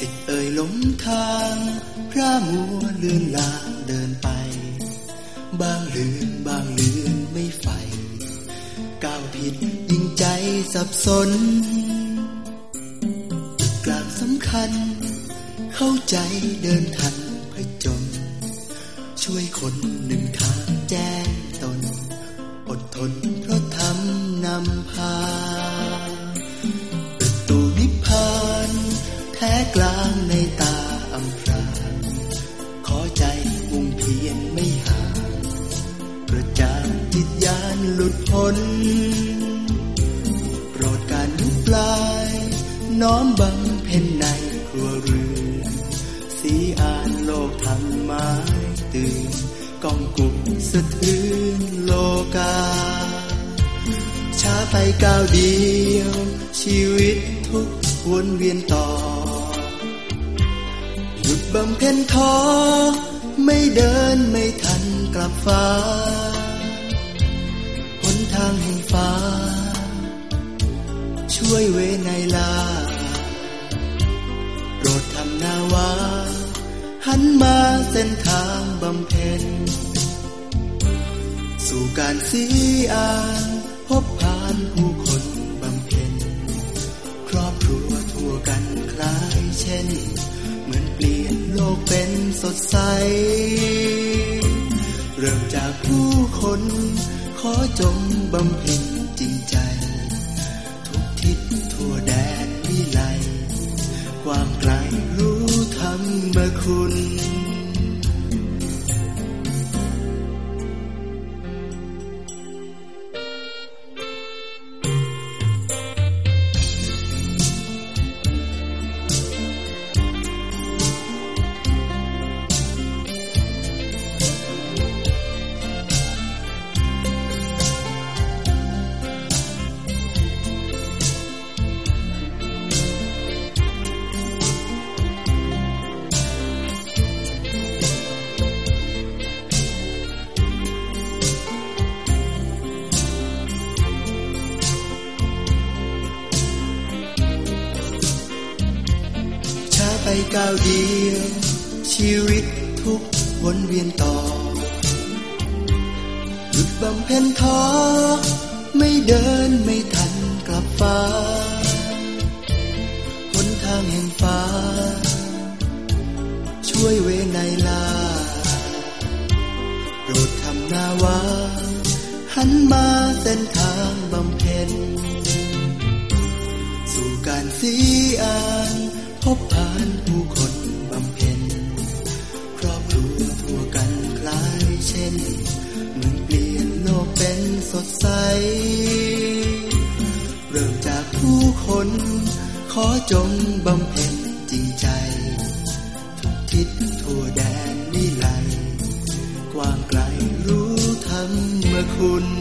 ติดเอ่ยหลงทางพระมัวเลื่อนลางเดินไป บางลืนบางลืนไม่ไฟก้าวผิดยิ่งใจสับสน กลางสำคัญ เข้าใจเดินทันผจญช่วยคนหนึ่งทางแจ้งตน อดทนเพราะทำนำพา โปรดการยุบลาย น้อมบังเพ็ญในครัวเรือน สีอ่านโลกทำไม้ตื่นกองกุมสะทือนโลกา ช้าไปก้าวเดียว ชีวิตทุกวนเวียนต่อ หยุดบำเพ็ญท้อไม่เดินไม่ทันกลับฟ้า ทางแห่งฟ้า ช่วยเวไนลา โปรดทำนาวา หันมาเส้นทางบำเพ็ญ สู่การสีอ่านพบผ่านผู้คนบำเพ็ญ ครอบครัวทั่วกันคล้ายเช่น เหมือนเปลี่ยนโลกเป็นสดใส เริ่มจากผู้คน ขอจงบำเพ็ญจริงใจ ทุกทิศทั่วแดนวิไลกว้างไกลรู้ธรรมคุณ ก้าวเดียวชีวิตทุกวนเวียนต่อหยุดบำเพ็ญท้อไม่เดินไม่ทันกลับฟ้าหนทางแห่งฟ้า ช่วยเวไนลาโปรดทำนาวาหันมาเส้นทางบำเพ็ญสู่การสีอาน สดใส เริ่มจากผู้คน ขอจงบำเพ็ญจริงใจ ทุกทิศทั่วแดนนิไลกว้างไกลรู้ธรเมื่อคุณ